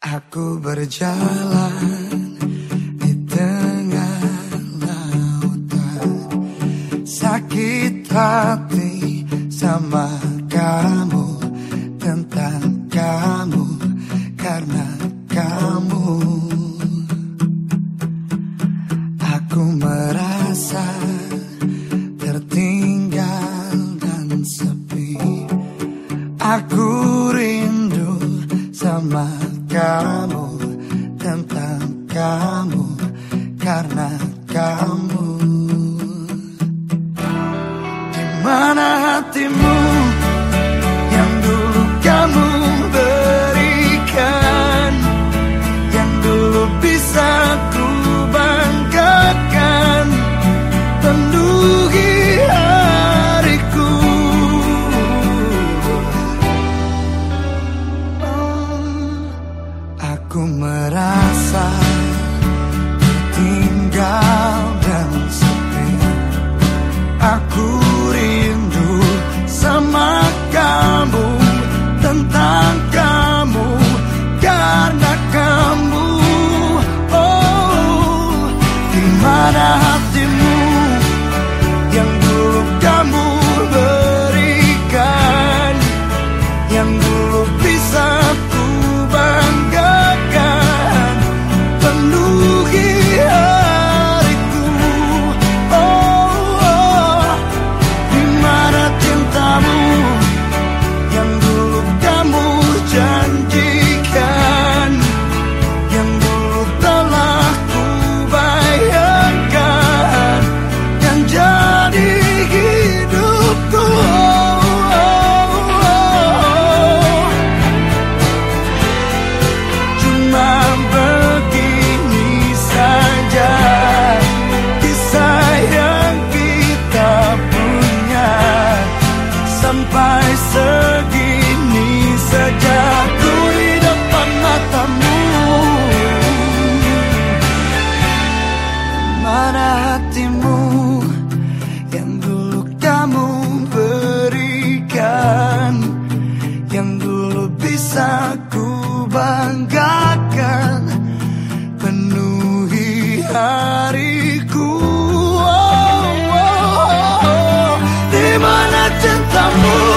Aku berjalan di tengah lautan. Sakit hati sama kamu Tentang kamu karena kamu. Aku merasa tertinggal dan sepi. Aku rindu sama kamu Tentang kamu karena kamu merasa tertinggal dan sepi. Aku rindu sama kamu Tentang kamu Karena kamu. Oh di mana hatimu Yang dulu kamu berikan Yang dulu bisa bisa ku banggakan. Penuhi hariku. Oh, oh, oh. Di mana cintamu